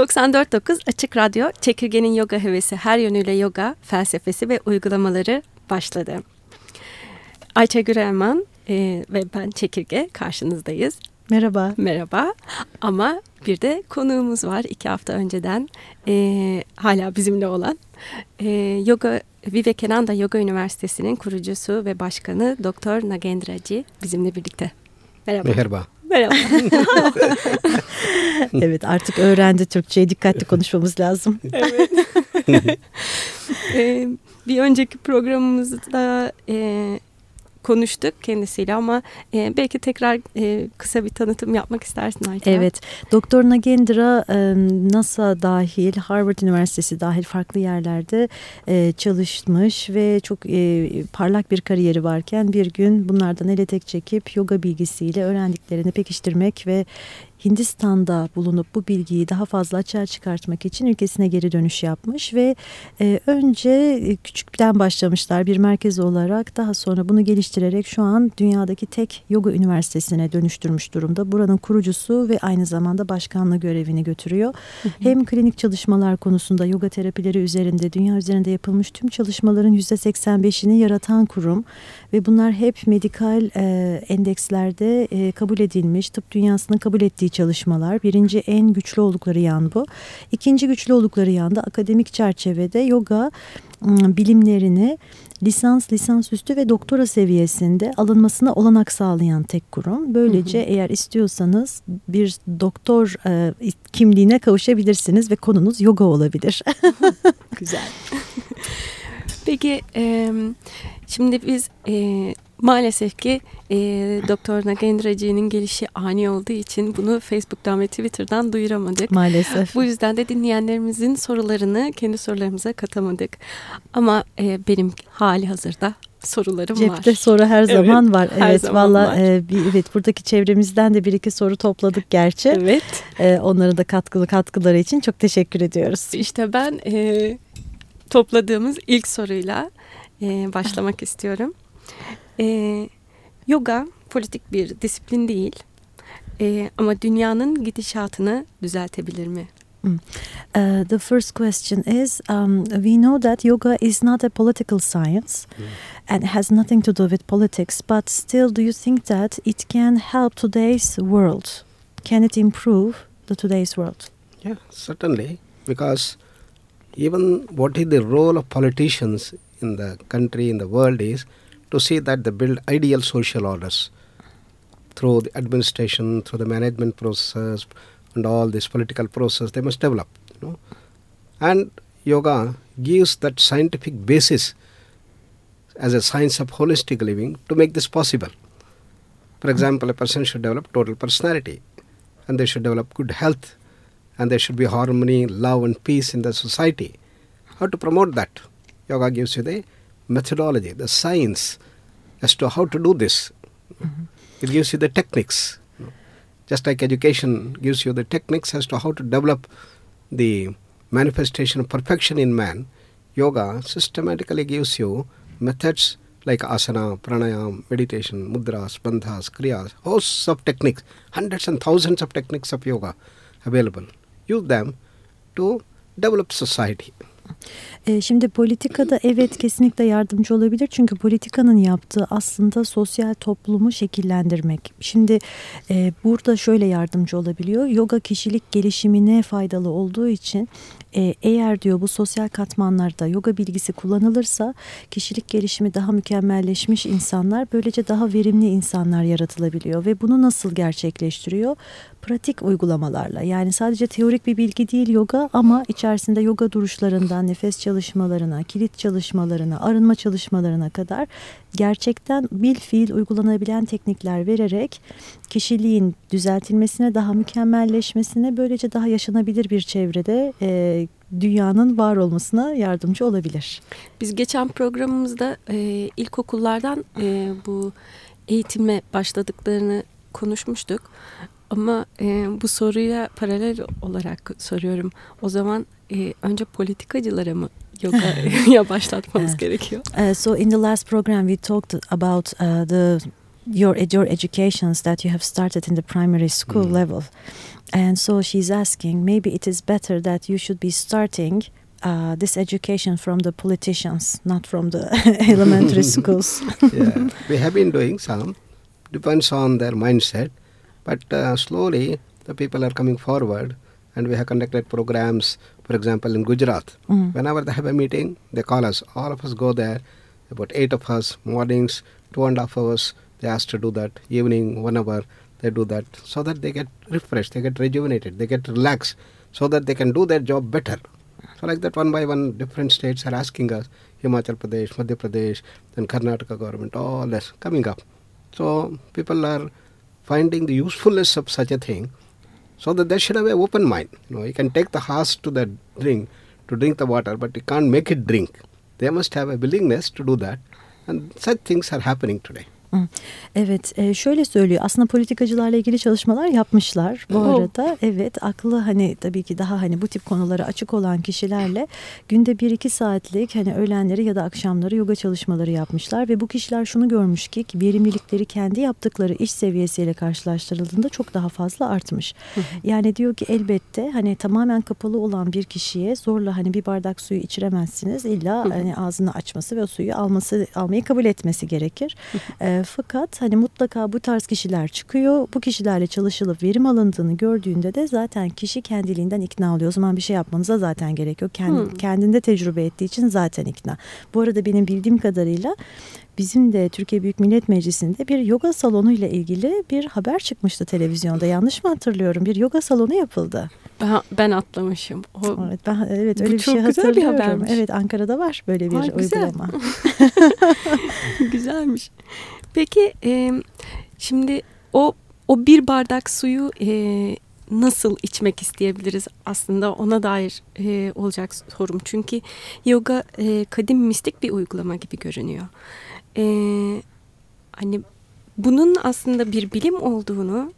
94.9 Açık Radyo, Çekirge'nin yoga hevesi, her yönüyle yoga, felsefesi ve uygulamaları başladı. Ayça Gürelman e, ve ben Çekirge karşınızdayız. Merhaba. Merhaba. Ama bir de konuğumuz var iki hafta önceden e, hala bizimle olan. E, yoga Vivekananda Yoga Üniversitesi'nin kurucusu ve başkanı Doktor Nagendraji bizimle birlikte. Merhaba. Merhaba. Merhaba. evet artık öğrendi Türkçeyi dikkatli konuşmamız lazım. evet. ee, bir önceki programımızda e, konuştuk kendisiyle ama e, belki tekrar e, kısa bir tanıtım yapmak istersin Ayça. Evet. Doktor Nagendra e, NASA dahil, Harvard Üniversitesi dahil farklı yerlerde e, çalışmış ve çok e, parlak bir kariyeri varken bir gün bunlardan ele tek çekip yoga bilgisiyle öğrendiklerini pekiştirmek ve Hindistan'da bulunup bu bilgiyi daha fazla açığa çıkartmak için ülkesine geri dönüş yapmış ve e, önce e, küçükten başlamışlar bir merkez olarak daha sonra bunu geliştirerek şu an dünyadaki tek yoga üniversitesine dönüştürmüş durumda. Buranın kurucusu ve aynı zamanda başkanlığı görevini götürüyor. Hem klinik çalışmalar konusunda yoga terapileri üzerinde dünya üzerinde yapılmış tüm çalışmaların %85'ini yaratan kurum ve bunlar hep medikal e, endekslerde e, kabul edilmiş tıp dünyasının kabul ettiği çalışmalar. Birinci en güçlü oldukları yan bu. İkinci güçlü oldukları yanda akademik çerçevede yoga ıı, bilimlerini lisans, lisansüstü ve doktora seviyesinde alınmasına olanak sağlayan tek kurum. Böylece hı hı. eğer istiyorsanız bir doktor e, kimliğine kavuşabilirsiniz ve konunuz yoga olabilir. Güzel. Peki e, şimdi biz e, Maalesef ki e, Doktor Nagendraci'nin gelişi ani olduğu için bunu Facebook'tan ve Twitter'dan duyuramadık. Maalesef. Bu yüzden de dinleyenlerimizin sorularını kendi sorularımıza katamadık. Ama e, benim hali hazırda sorularım Cepte var. Cepte soru her evet, zaman var. Her evet valla e, evet buradaki çevremizden de bir iki soru topladık gerçi. Evet. E, onların da katkılı katkıları için çok teşekkür ediyoruz. İşte ben e, topladığımız ilk soruyla e, başlamak istiyorum. E, yoga politik bir disiplin değil e, ama dünyanın gidişatını düzeltebilir mi? Mm. Uh, the first question is um, we know that yoga is not a political science mm. and has nothing to do with politics, but still, do you think that it can help today's world? Can it improve the today's world? Yeah, certainly, because even what is the role of politicians in the country, in the world, is to see that they build ideal social orders through the administration, through the management process, and all this political process they must develop. You know, and yoga gives that scientific basis as a science of holistic living to make this possible. For example, a person should develop total personality, and they should develop good health, and there should be harmony, love, and peace in the society. How to promote that? Yoga gives you the methodology, the science as to how to do this. Mm-hmm. It gives you the techniques. Just like education gives you the techniques as to how to develop the manifestation of perfection in man, yoga systematically gives you methods like asana, pranayam, meditation, mudras, bandhas, kriyas, hosts of techniques, hundreds and thousands of techniques of yoga available. Use them to develop society. E, şimdi politikada evet kesinlikle yardımcı olabilir. Çünkü politikanın yaptığı aslında sosyal toplumu şekillendirmek. Şimdi e, burada şöyle yardımcı olabiliyor. Yoga kişilik gelişimine faydalı olduğu için e, eğer diyor bu sosyal katmanlarda yoga bilgisi kullanılırsa kişilik gelişimi daha mükemmelleşmiş insanlar böylece daha verimli insanlar yaratılabiliyor ve bunu nasıl gerçekleştiriyor? Pratik uygulamalarla yani sadece teorik bir bilgi değil yoga ama içerisinde yoga duruşlarından nefes çalışmalarına, kilit çalışmalarına, arınma çalışmalarına kadar gerçekten bil fiil uygulanabilen teknikler vererek kişiliğin düzeltilmesine, daha mükemmelleşmesine böylece daha yaşanabilir bir çevrede e, dünyanın var olmasına yardımcı olabilir. Biz geçen programımızda e, ilkokullardan e, bu eğitime başladıklarını konuşmuştuk. Ama e, bu soruya paralel olarak soruyorum. O zaman e, önce politikacılara mı yogaya başlatmamız gerekiyor? Uh, so in the last program we talked about uh, the your your educations that you have started in the primary school Mm. level. And so she's asking, maybe it is better that you should be starting uh, this education from the politicians, not from the elementary schools. yeah, we have been doing some. Depends on their mindset, but uh, slowly the people are coming forward, and we have conducted programs. For example, in Gujarat, Mm. whenever they have a meeting, they call us. All of us go there. About eight of us mornings, two and a half hours. They ask to do that. Evening, one hour, they do that, so that they get refreshed, they get rejuvenated, they get relaxed, so that they can do their job better. So like that, one by one, different states are asking us. Himachal Pradesh, Madhya Pradesh, then Karnataka government, all this coming up. So people are finding the usefulness of such a thing, so that they should have an open mind. You know, you can take the horse to the drink to drink the water, but you can't make it drink. They must have a willingness to do that, and such things are happening today. Evet e, şöyle söylüyor. Aslında politikacılarla ilgili çalışmalar yapmışlar bu Oh. arada. Evet aklı hani tabii ki daha hani bu tip konulara açık olan kişilerle günde bir iki saatlik hani öğlenleri ya da akşamları yoga çalışmaları yapmışlar ve bu kişiler şunu görmüş ki verimlilikleri kendi yaptıkları iş seviyesiyle karşılaştırıldığında çok daha fazla artmış. Yani diyor ki elbette hani tamamen kapalı olan bir kişiye zorla hani bir bardak suyu içiremezsiniz. İlla hani ağzını açması ve o suyu alması almayı kabul etmesi gerekir. E, fakat hani mutlaka bu tarz kişiler çıkıyor. Bu kişilerle çalışılıp verim alındığını gördüğünde de zaten kişi kendiliğinden ikna oluyor. O zaman bir şey yapmanıza zaten gerek yok. Kendi, Hmm. Kendinde tecrübe ettiği için zaten ikna. Bu arada benim bildiğim kadarıyla bizim de Türkiye Büyük Millet Meclisi'nde bir yoga salonu ile ilgili bir haber çıkmıştı televizyonda. Yanlış mı hatırlıyorum? Bir yoga salonu yapıldı. Ben, ben atlamışım. O, Evet, ben, evet öyle bir şey güzel bir hatırlıyorum. habermiş. Evet Ankara'da var böyle bir Ay, güzel. uygulama. Güzelmiş. Peki e, şimdi o o bir bardak suyu e, nasıl içmek isteyebiliriz aslında ona dair e, olacak sorum. Çünkü yoga e, kadim mistik bir uygulama gibi görünüyor. E, hani bunun aslında bir bilim olduğunu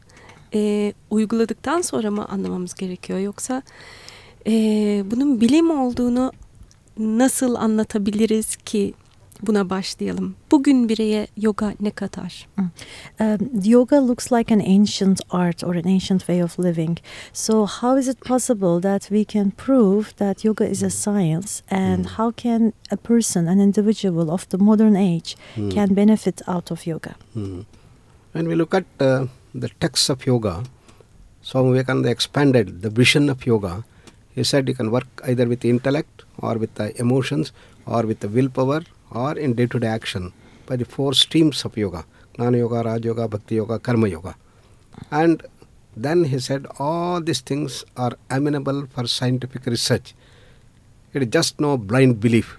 e, uyguladıktan sonra mı anlamamız gerekiyor yoksa e, bunun bilim olduğunu nasıl anlatabiliriz ki buna başlayalım. Bugün bireye yoga ne katar? Um, yoga looks like an ancient art or an ancient way of living. So, how is it possible that we can prove that yoga is a science, and how can a person, an individual of the modern age, Hmm. can benefit out of yoga? Hmm. When we look at uh, the texts of yoga, Swami Vivekananda expanded the vision of yoga. He said you can work either with the intellect or with the emotions or with the willpower or in day to day action by the four streams of yoga Jnana Yoga, Raj Yoga, Bhakti Yoga, Karma Yoga. And then he said all these things are amenable for scientific research. It is just no blind belief.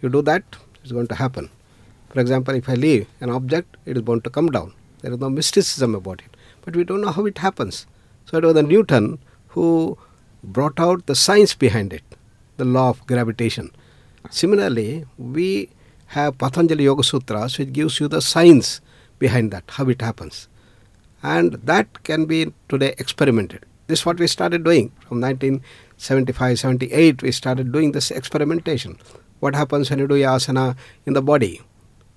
You do that, it's going to happen. For example, if I leave an object, it is bound to come down. There is no mysticism about it. But we don't know how it happens. So it was the Newton who brought out the science behind it, the law of gravitation. Similarly, we have Patanjali Yoga Sutras, which gives you the science behind that, how it happens. And that can be today experimented. This is what we started doing from 1975 78. We started doing this experimentation. What happens when you do asana in the body?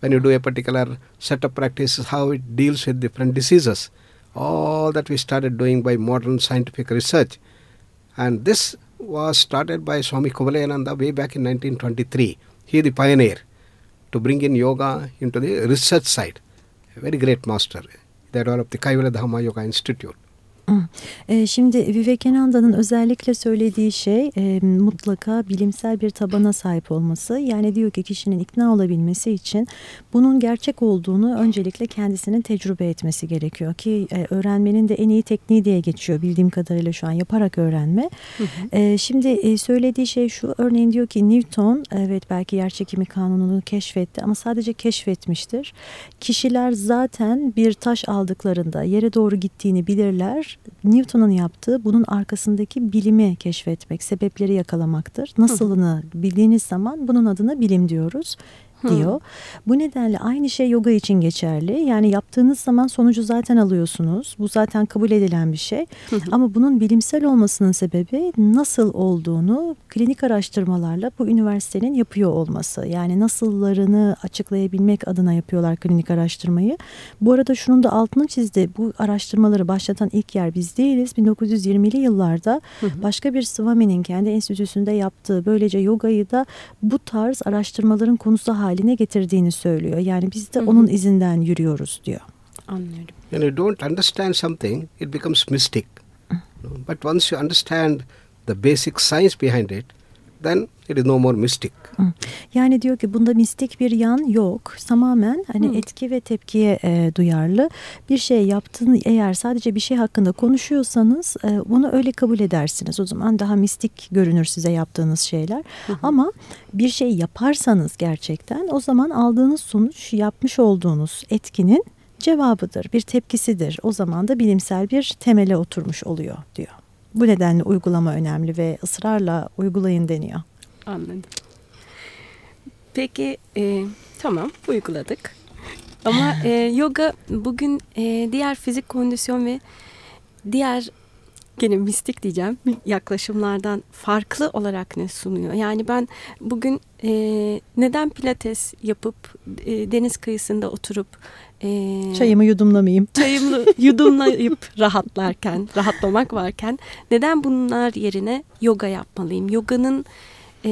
When you do a particular set of practices, how it deals with different diseases. All that we started doing by modern scientific research. And this was started by Swami Kumalayananda way back in 1923. He the pioneer to bring in yoga into the research side. A very great master. They developed the Kaivala Dhamma Yoga Institute. E, şimdi Vivekananda'nın özellikle söylediği şey e, mutlaka bilimsel bir tabana sahip olması. Yani diyor ki kişinin ikna olabilmesi için bunun gerçek olduğunu öncelikle kendisinin tecrübe etmesi gerekiyor. Ki e, öğrenmenin de en iyi tekniği diye geçiyor bildiğim kadarıyla şu an yaparak öğrenme. E, şimdi e, söylediği şey şu örneğin diyor ki Newton evet belki yer çekimi kanununu keşfetti ama sadece keşfetmiştir. Kişiler zaten bir taş aldıklarında yere doğru gittiğini bilirler. Newton'un yaptığı bunun arkasındaki bilimi keşfetmek, sebepleri yakalamaktır. Nasılını bildiğiniz zaman bunun adına bilim diyoruz. Diyor. Bu nedenle aynı şey yoga için geçerli. Yani yaptığınız zaman sonucu zaten alıyorsunuz. Bu zaten kabul edilen bir şey. Ama bunun bilimsel olmasının sebebi nasıl olduğunu klinik araştırmalarla bu üniversitenin yapıyor olması. Yani nasıllarını açıklayabilmek adına yapıyorlar klinik araştırmayı. Bu arada şunun da altını çizdi. Bu araştırmaları başlatan ilk yer biz değiliz. 1920'li yıllarda başka bir Swami'nin kendi enstitüsünde yaptığı böylece yogayı da bu tarz araştırmaların konusu haline getirdiğini söylüyor. Yani biz de onun izinden yürüyoruz diyor. Anlıyorum. When you don't understand something, it becomes mystic. But once you understand the basic science behind it, then it is no more mystic. Yani diyor ki bunda mistik bir yan yok. Tamamen hani etki ve tepkiye e, duyarlı. Bir şey yaptığını eğer sadece bir şey hakkında konuşuyorsanız e, bunu öyle kabul edersiniz. O zaman daha mistik görünür size yaptığınız şeyler. Ama bir şey yaparsanız gerçekten o zaman aldığınız sonuç yapmış olduğunuz etkinin cevabıdır, bir tepkisidir. O zaman da bilimsel bir temele oturmuş oluyor diyor. Bu nedenle uygulama önemli ve ısrarla uygulayın deniyor. Anladım. Peki e, tamam uyguladık. Ama e, yoga bugün e, diğer fizik kondisyon ve diğer gene mistik diyeceğim yaklaşımlardan farklı olarak ne sunuyor? Yani ben bugün e, neden pilates yapıp e, deniz kıyısında oturup e, Çayımı yudumlamayayım. çayımı yudumlayıp rahatlarken, rahatlamak varken neden bunlar yerine yoga yapmalıyım? Yoganın e,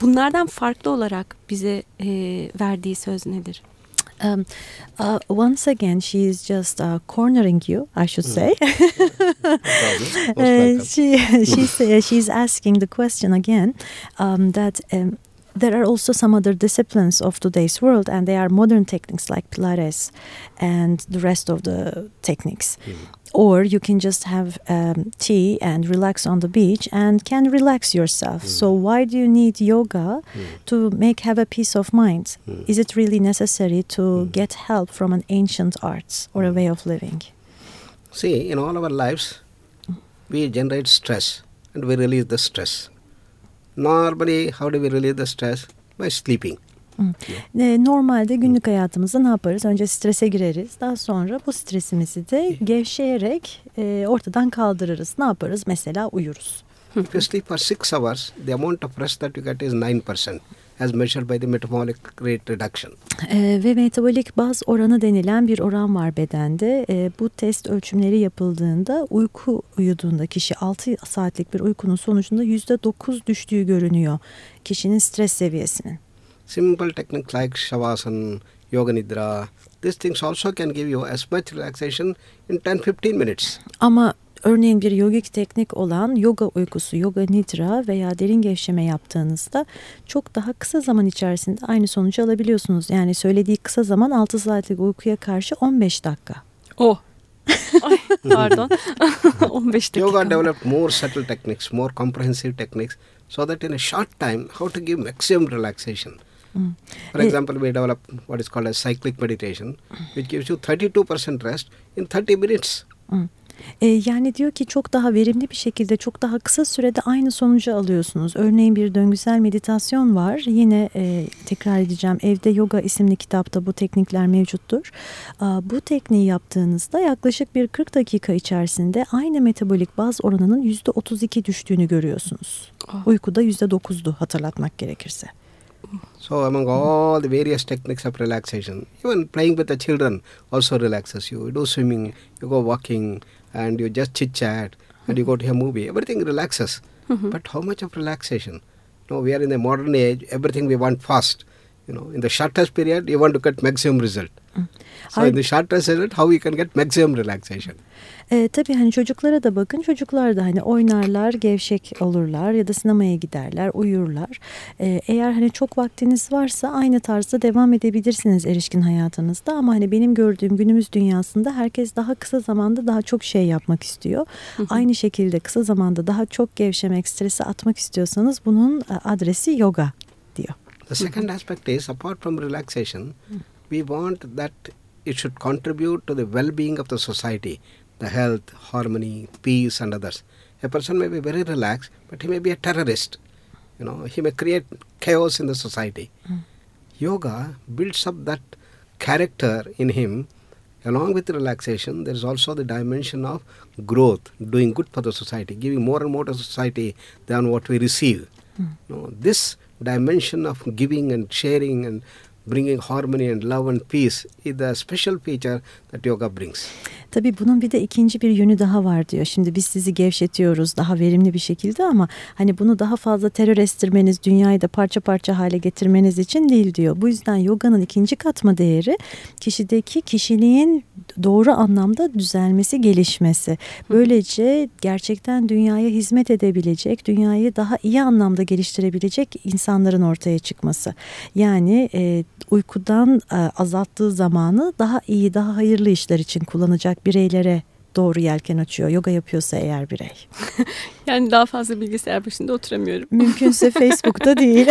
bunlardan farklı olarak bize e, verdiği söz nedir? Um, uh, once again, she is just uh, cornering you, I should say. Uh, she she's uh, she's asking the question again um, that um, there are also some other disciplines of today's world, and they are modern techniques like Pilates and the rest of the techniques. Or you can just have um, tea and relax on the beach and can relax yourself. So mm. why do you need yoga mm. to make have a peace of mind? Mm. Is it really necessary to get help from an ancient arts or a way of living? See, in all our lives, we generate stress and we release the stress. Normally, how do we release the stress? By sleeping. E, Normalde günlük hayatımızda ne yaparız? Önce strese gireriz. Daha sonra bu stresimizi de gevşeyerek e, ortadan kaldırırız. Ne yaparız? Mesela uyuruz. If you sleep for six hours, the amount of rest that you get is 9%, as measured by the metabolic rate reduction. E, ve metabolik baz oranı denilen bir oran var bedende. E, bu test ölçümleri yapıldığında uyku uyuduğunda kişi 6 saatlik bir uykunun sonucunda %9 düştüğü görünüyor kişinin stres seviyesinin. Simple techniques like Shavasana, Yoga Nidra, these things also can give you as much relaxation in 10-15 minutes. Ama örneğin bir yogik teknik olan yoga uykusu, yoga nidra veya derin gevşeme yaptığınızda çok daha kısa zaman içerisinde aynı sonucu alabiliyorsunuz. Yani söylediği kısa zaman 6 saatlik uykuya karşı 15 dakika. Oh. Ay, pardon. 15 dakika. Yoga developed more subtle techniques, more comprehensive techniques, so that in a short time, how to give maximum relaxation. For example, we developed what is called as cyclic meditation, which gives you 32% rest in 30 minutes. E, yani diyor ki çok daha verimli bir şekilde çok daha kısa sürede aynı sonucu alıyorsunuz. Örneğin bir döngüsel meditasyon var. Yine e, tekrar edeceğim Evde Yoga isimli kitapta bu teknikler mevcuttur. Aa, bu tekniği yaptığınızda yaklaşık bir 40 dakika içerisinde aynı metabolik baz oranının %32 düştüğünü görüyorsunuz. Uykuda %9'du hatırlatmak gerekirse. So, among all the various techniques of relaxation, even playing with the children also relaxes you. You do swimming, you go walking, and you just chit chat, and you go to a movie. Everything relaxes. Mm-hmm. But how much of relaxation? No, we are in the modern age. Everything we want fast. You know, in the shortest period, you want to get maximum result. So, in the shortest result, how you can get maximum relaxation? E, tabii hani çocuklara da bakın çocuklar da hani oynarlar, gevşek olurlar ya da sinemaya giderler, uyurlar. E, eğer hani çok vaktiniz varsa aynı tarzda devam edebilirsiniz erişkin hayatınızda ama hani benim gördüğüm günümüz dünyasında herkes daha kısa zamanda daha çok şey yapmak istiyor. Aynı şekilde kısa zamanda daha çok gevşemek, stresi atmak istiyorsanız bunun e, adresi yoga diyor. The second mm-hmm. aspect is apart from relaxation, mm. we want that it should contribute to the well being of the society, the health, harmony, peace, and others. A person may be very relaxed, but he may be a terrorist. You know, he may create chaos in the society. Mm. yoga builds up that character in him. Along with relaxation, there is also the dimension of growth, doing good for the society, giving more and more to society than what we receive. Mm. You know, this dimension of giving and sharing and bringing harmony and love and peace is the special feature that yoga brings. Tabii bunun bir de ikinci bir yönü daha var diyor. Şimdi biz sizi gevşetiyoruz daha verimli bir şekilde ama hani bunu daha fazla terör estirmeniz, dünyayı da parça parça hale getirmeniz için değil diyor. Bu yüzden yoganın ikinci katma değeri kişideki kişiliğin doğru anlamda düzelmesi, gelişmesi. Böylece gerçekten dünyaya hizmet edebilecek, dünyayı daha iyi anlamda geliştirebilecek insanların ortaya çıkması. Yani e, uykudan e, azalttığı zamanı daha iyi, daha hayırlı işler için kullanacak bireylere doğru yelken açıyor. Yoga yapıyorsa eğer birey. yani daha fazla bilgisayar başında oturamıyorum. Mümkünse Facebook'ta değil.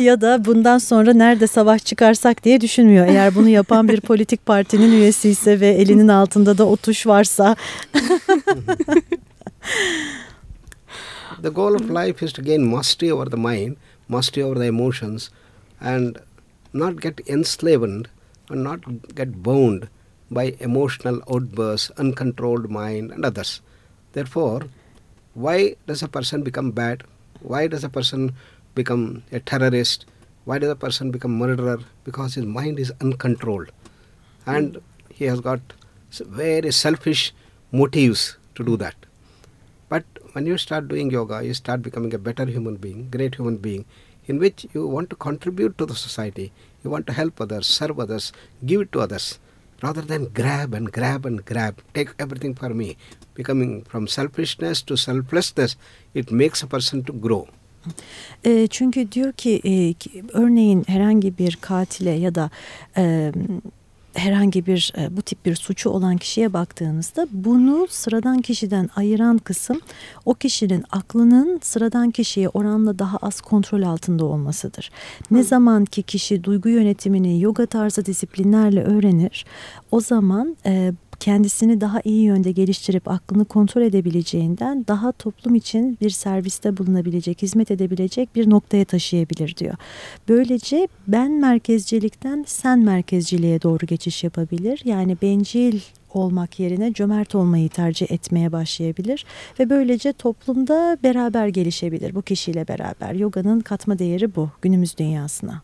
ya da bundan sonra nerede savaş çıkarsak diye düşünmüyor. Eğer bunu yapan bir politik partinin üyesi ise ve elinin altında da o tuş varsa. the goal of life is to gain mastery over the mind, mastery over the emotions and not get enslaved and not get bound by emotional outbursts, uncontrolled mind, and others. Therefore, why does a person become bad? Why does a person become a terrorist? Why does a person become murderer? Because his mind is uncontrolled, and he has got very selfish motives to do that. But when you start doing yoga, you start becoming a better human being, great human being, in which you want to contribute to the society, you want to help others, serve others, give it to others, rather than grab and grab and grab, take everything for me. Becoming from selfishness to selflessness, it makes a person to grow. Çünkü diyor ki örneğin herhangi bir katile ya da herhangi bir e, bu tip bir suçu olan kişiye baktığınızda bunu sıradan kişiden ayıran kısım o kişinin aklının sıradan kişiye oranla daha az kontrol altında olmasıdır. Ne zaman ki kişi duygu yönetimini yoga tarzı disiplinlerle öğrenir o zaman e, kendisini daha iyi yönde geliştirip aklını kontrol edebileceğinden daha toplum için bir serviste bulunabilecek, hizmet edebilecek bir noktaya taşıyabilir diyor. Böylece ben merkezcilikten sen merkezciliğe doğru geçiş yapabilir. Yani bencil olmak yerine cömert olmayı tercih etmeye başlayabilir ve böylece toplumda beraber gelişebilir bu kişiyle beraber. Yoga'nın katma değeri bu günümüz dünyasına.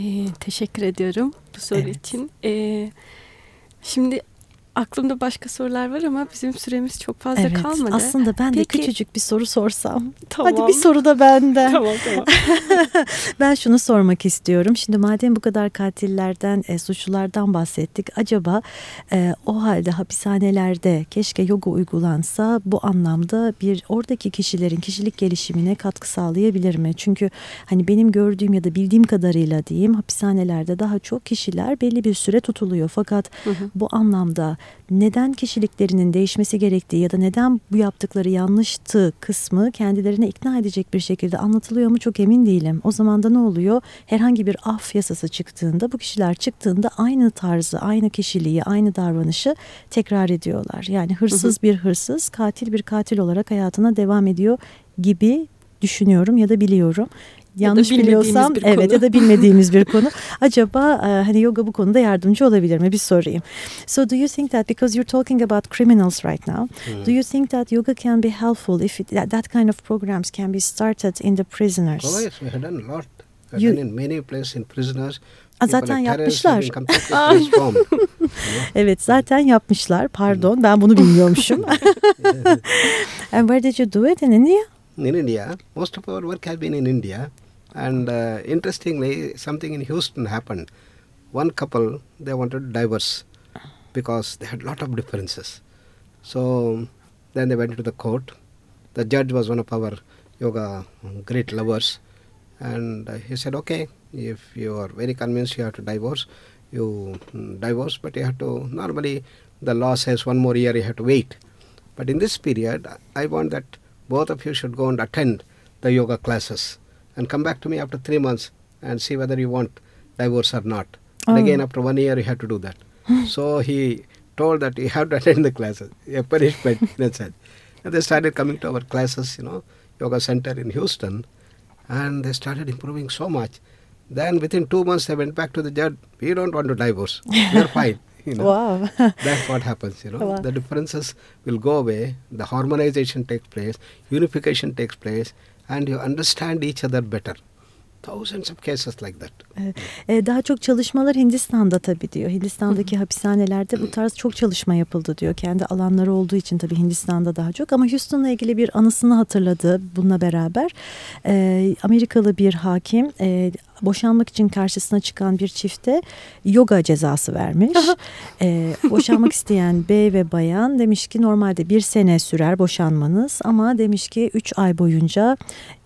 Ee, teşekkür ediyorum bu soru evet. için. Ee, şimdi aklımda başka sorular var ama bizim süremiz çok fazla evet, kalmadı. Aslında ben Peki, de küçücük bir soru sorsam. Tamam. Hadi bir soru da benden. tamam tamam. ben şunu sormak istiyorum. Şimdi madem bu kadar katillerden, e, suçlulardan bahsettik. Acaba e, o halde hapishanelerde keşke yoga uygulansa bu anlamda bir oradaki kişilerin kişilik gelişimine katkı sağlayabilir mi? Çünkü hani benim gördüğüm ya da bildiğim kadarıyla diyeyim hapishanelerde daha çok kişiler belli bir süre tutuluyor. Fakat hı hı. bu anlamda neden kişiliklerinin değişmesi gerektiği ya da neden bu yaptıkları yanlıştı kısmı kendilerine ikna edecek bir şekilde anlatılıyor mu çok emin değilim. O zaman da ne oluyor? Herhangi bir af yasası çıktığında bu kişiler çıktığında aynı tarzı, aynı kişiliği, aynı davranışı tekrar ediyorlar. Yani hırsız bir hırsız, katil bir katil olarak hayatına devam ediyor gibi düşünüyorum ya da biliyorum yanlış biliyorsam evet ya da bilmediğimiz bir konu. Acaba e, hani yoga bu konuda yardımcı olabilir mi? Bir sorayım. So do you think that because you're talking about criminals right now, hmm. do you think that yoga can be helpful if it, that, that kind of programs can be started in the prisoners? Oh yes, we have done a lot. You, done in many places in prisoners. Zaten yapmışlar. evet zaten yapmışlar. Pardon ben bunu bilmiyormuşum. And where did you do it in India? In India, most of our work has been in India. And uh, interestingly, something in Houston happened. One couple, they wanted to divorce because they had a lot of differences. So then they went to the court. The judge was one of our yoga great lovers. And uh, he said, okay, if you are very convinced you have to divorce, you mm, divorce, but you have to, normally the law says one more year you have to wait. But in this period, I want that both of you should go and attend the yoga classes and come back to me after three months and see whether you want divorce or not. Oh. And again, after one year, you have to do that. so he told that you have to attend the classes, a punishment a sense. And they started coming to our classes, you know, yoga center in Houston. and they started improving so much. Then within two months, they went back to the judge. We don't want to divorce. We are fine. You know, Wow. that's what happens. You know, Wow. the differences will go away. The harmonization takes place, unification takes place, and you understand each other better. Thousands of cases like that. E, daha çok çalışmalar Hindistan'da tabii diyor. Hindistan'daki hapishanelerde bu tarz çok çalışma yapıldı diyor. Kendi alanları olduğu için tabii Hindistan'da daha çok. Ama Houston'la ilgili bir anısını hatırladı bununla beraber. E, Amerikalı bir hakim e, boşanmak için karşısına çıkan bir çifte yoga cezası vermiş. e, boşanmak isteyen bey ve bayan demiş ki normalde bir sene sürer boşanmanız ama demiş ki üç ay boyunca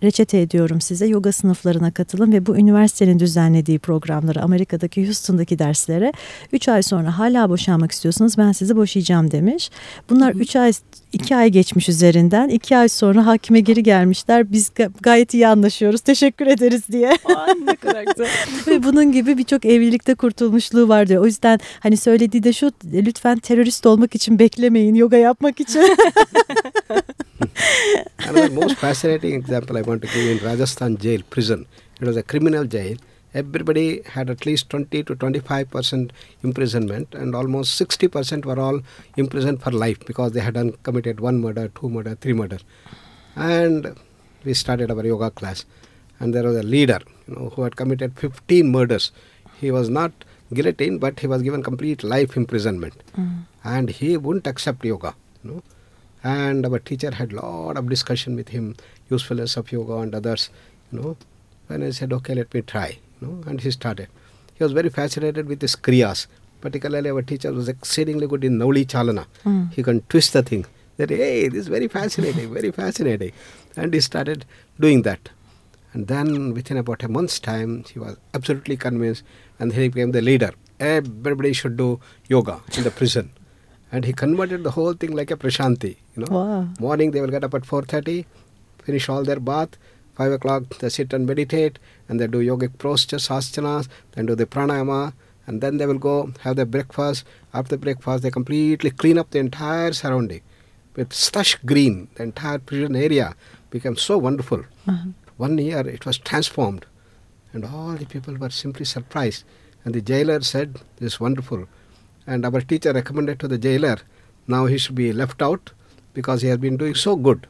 reçete ediyorum size yoga sınıflarına katılın ve bu üniversitenin düzenlediği programları Amerika'daki Houston'daki derslere 3 ay sonra hala boşanmak istiyorsanız ben sizi boşayacağım demiş. Bunlar 3 ay 2 ay geçmiş üzerinden 2 ay sonra hakime geri gelmişler biz ga- gayet iyi anlaşıyoruz teşekkür ederiz diye. Aa, ne kadar güzel. Ve bunun gibi birçok evlilikte kurtulmuşluğu var diyor. O yüzden hani söylediği de şu lütfen terörist olmak için beklemeyin yoga yapmak için. Another most fascinating example I want to give in Rajasthan jail prison. It was a criminal jail. Everybody had at least 20 to 25 percent imprisonment, and almost 60 percent were all imprisoned for life because they had done, committed one murder, two murder, three murder. And we started our yoga class, and there was a leader, you know, who had committed 15 murders. He was not guillotined, but he was given complete life imprisonment, and he wouldn't accept yoga. You know, and our teacher had a lot of discussion with him, usefulness of yoga and others, you know. When I said, okay, let me try, you know, and he started. He was very fascinated with his kriyas. Particularly, our teacher was exceedingly good in Nauli Chalana. Mm. He can twist the thing. That hey, this is very fascinating, very fascinating, and he started doing that. And then within about a month's time, he was absolutely convinced, and he became the leader. Everybody should do yoga in the prison, and he converted the whole thing like a prashanti. You know, Wow. morning they will get up at 4.30 finish all their bath 5 o'clock they sit and meditate and they do yogic postures asanas then do the pranayama and then they will go have their breakfast after breakfast they completely clean up the entire surrounding with slush green the entire prison area became so wonderful Uh-huh. One year it was transformed. And all the people were simply surprised. And the jailer said this is wonderful. And our teacher recommended to the jailer now he should be left out because he has been doing so good.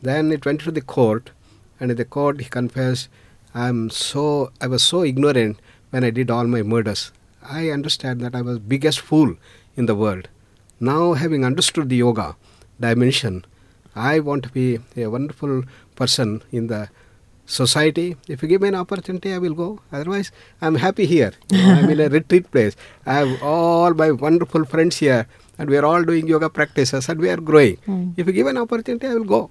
Then it went to the court and in the court he confessed i'm so i was so ignorant when i did all my murders. I understand that i was biggest fool in the world. Now having understood the yoga dimension i want to be a wonderful person in the society if you give me an opportunity i will go. Otherwise i'm happy here. I'm in a retreat place. I have all my wonderful friends here and we are all doing yoga practices and we are growing. Mm. if you give an opportunity i will go.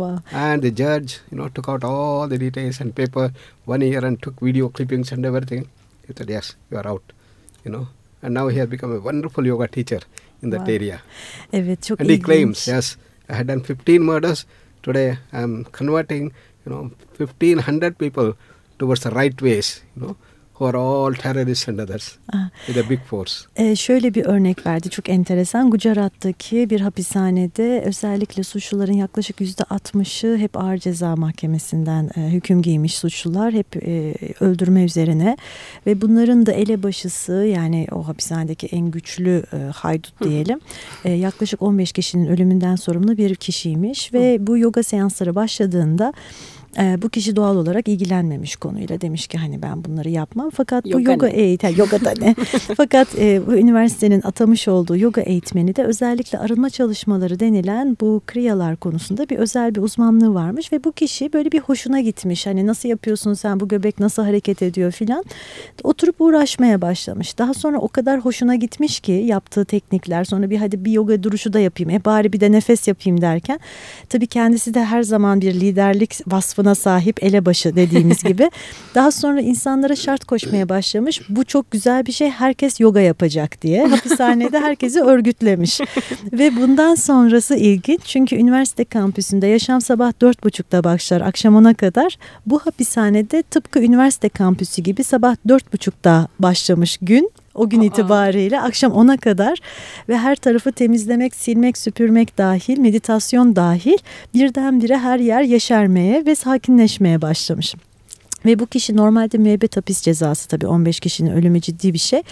Wow. and the judge you know took out all the details and paper one year and took video clippings and everything. He said yes you are out you know. And now he has become a wonderful yoga teacher in that Wow. area. And he claims yes i had done 15 murders. Today i'm converting you know 1500 people towards the right ways you know who are all terrorists and others Ah. with a big force Ee, şöyle bir örnek verdi çok enteresan. Gujarat'taki bir hapishanede özellikle suçluların yaklaşık yüzde 60'ı hep ağır ceza mahkemesinden e, hüküm giymiş suçlular. Hep e, öldürme üzerine ve bunların da elebaşısı yani o hapishanedeki en güçlü e, haydut diyelim e, yaklaşık 15 kişinin ölümünden sorumlu bir kişiymiş ve bu yoga seansları başladığında e, bu kişi doğal olarak ilgilenmemiş konuyla demiş ki hani ben bunları yapmam. Fakat bu Yoga yoga ne? eğitim yoga da ne? Fakat e, bu üniversitenin atamış olduğu yoga eğitmeni de özellikle arınma çalışmaları denilen bu kriyalar konusunda bir özel bir uzmanlığı varmış ve bu kişi böyle bir hoşuna gitmiş. Hani nasıl yapıyorsun sen? Bu göbek nasıl hareket ediyor? filan. Oturup uğraşmaya başlamış. Daha sonra o kadar hoşuna gitmiş ki yaptığı teknikler sonra bir hadi bir yoga duruşu da yapayım e bari bir de nefes yapayım. derken tabii kendisi de her zaman bir liderlik vasfına sahip elebaşı dediğimiz gibi daha sonra insanlara şart koşmaya başlamış. Bu çok güzel bir şey. Herkes yoga yapacak diye. Hapishanede herkesi örgütlemiş. Ve bundan sonrası ilginç. Çünkü üniversite kampüsünde yaşam sabah dört buçukta başlar akşam ona kadar. Bu hapishanede tıpkı üniversite kampüsü gibi sabah dört buçukta başlamış gün o gün Aa. itibariyle akşam 10'a kadar ve her tarafı temizlemek, silmek, süpürmek dahil, meditasyon dahil birdenbire her yer yeşermeye ve sakinleşmeye başlamış. Ve bu kişi normalde müebbet hapis cezası tabii 15 kişinin ölümü ciddi bir şey.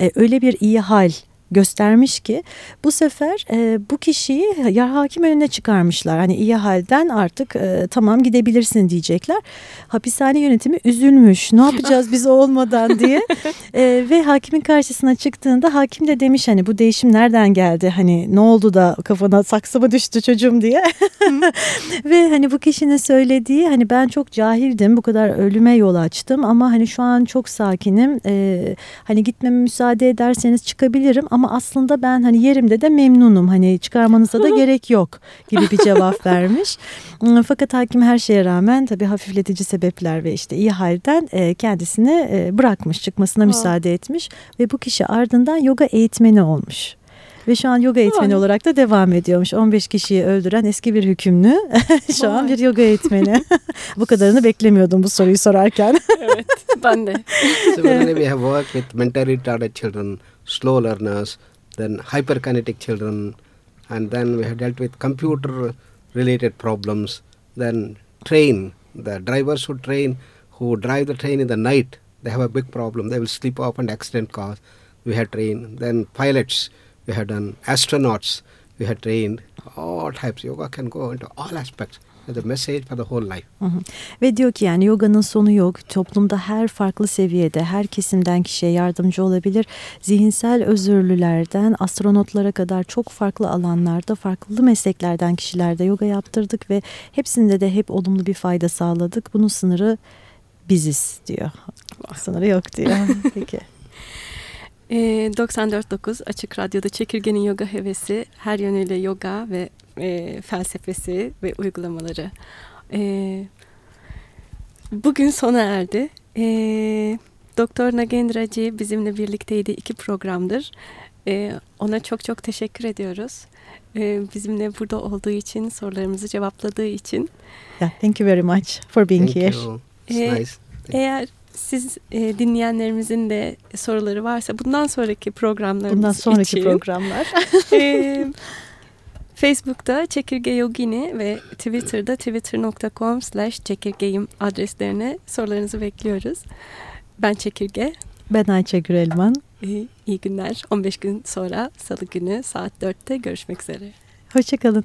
Ee, öyle bir iyi hal göstermiş ki bu sefer e, bu kişiyi ya hakim önüne çıkarmışlar. Hani iyi halden artık e, tamam gidebilirsin diyecekler. Hapishane yönetimi üzülmüş. Ne yapacağız biz olmadan diye. E, ve hakimin karşısına çıktığında hakim de demiş hani bu değişim nereden geldi? Hani ne oldu da kafana saksı mı düştü çocuğum diye. ve hani bu kişinin söylediği hani ben çok cahildim. Bu kadar ölüme yol açtım ama hani şu an çok sakinim. E, hani gitmeme müsaade ederseniz çıkabilirim ama aslında ben hani yerimde de memnunum. Hani çıkarmanıza da gerek yok gibi bir cevap vermiş. Fakat hakim her şeye rağmen tabii hafifletici sebepler ve işte iyi halden kendisini bırakmış, çıkmasına Aa. müsaade etmiş ve bu kişi ardından yoga eğitmeni olmuş. Ve şu an yoga eğitmeni olarak da devam ediyormuş. 15 kişiyi öldüren eski bir hükümlü şu an bir yoga eğitmeni. bu kadarını beklemiyordum bu soruyu sorarken. evet ben de. Similarly, we have worked with mentally retarded children, slow learners, then hyperkinetic children, and then we have dealt with computer related problems. Then train, the drivers who train, who drive the train in the night, they have a big problem. They will sleep off and accident cause. We have trained. Then pilots, we have done. Astronauts, we have trained. All types. Yoga can go into all aspects. The message for the whole life. Hı hı. Ve diyor ki yani yoganın sonu yok. Toplumda her farklı seviyede, her kesimden kişiye yardımcı olabilir. Zihinsel özürlülerden astronotlara kadar çok farklı alanlarda, farklı mesleklerden kişilerde yoga yaptırdık ve hepsinde de hep olumlu bir fayda sağladık. Bunun sınırı biziz diyor. Sınırı yok diyor. Peki. E, 94.9 Açık Radyo'da Çekirge'nin yoga hevesi, her yönüyle yoga ve e, felsefesi ve uygulamaları. E, bugün sona erdi. E, Doktor Nagendraji bizimle birlikteydi iki programdır. E, ona çok çok teşekkür ediyoruz. E, bizimle burada olduğu için, sorularımızı cevapladığı için. Yeah, thank you very much for being Thank here. you. It's Eh, nice. Eğer siz e, dinleyenlerimizin de soruları varsa bundan sonraki programlarımız Bundan sonraki için programlar. e, Facebook'ta Çekirge Yogini ve Twitter'da twitter.com slash çekirgeyim adreslerine sorularınızı bekliyoruz. Ben Çekirge. Ben Ayça Gürelman. İyi, iyi günler. 15 gün sonra Salı günü saat 4'te görüşmek üzere. Hoşçakalın.